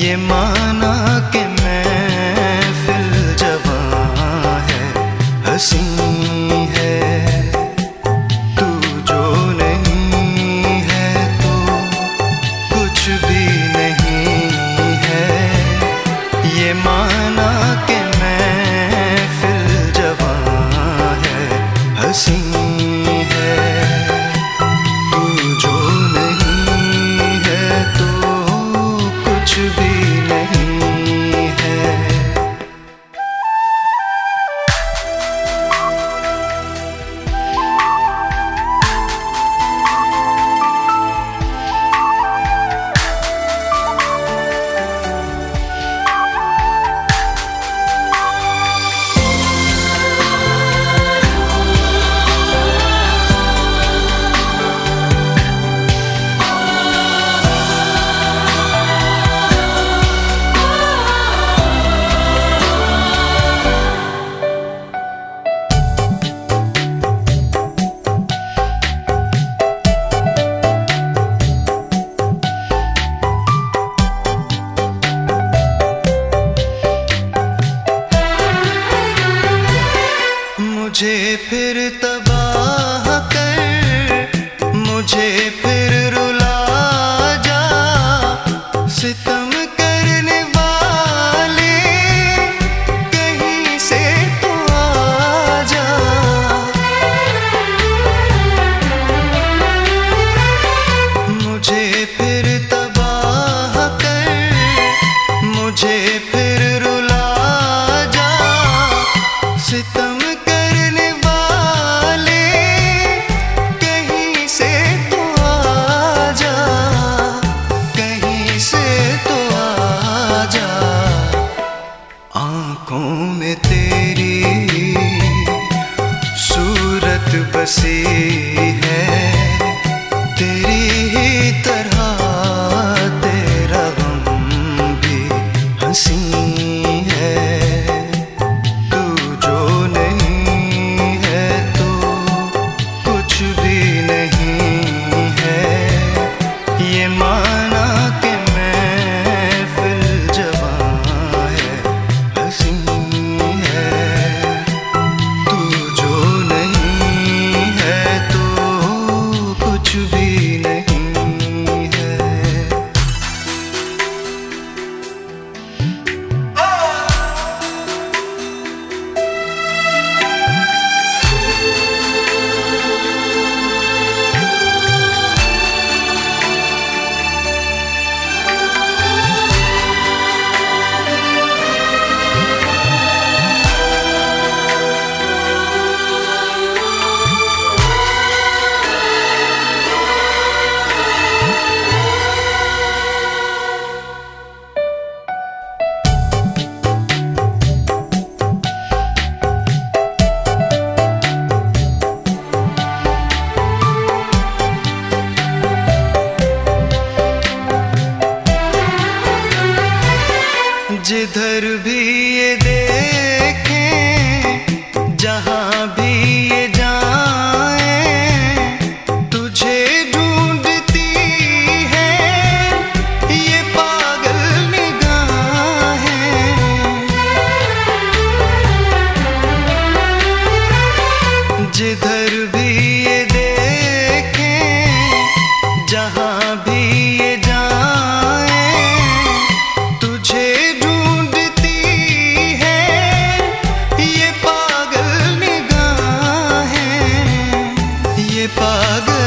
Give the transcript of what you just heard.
ये माना के Hep देखें जहाँ भी जाए तुझे ढूंढती है ये जिधर भी ये देखें जहाँ पाग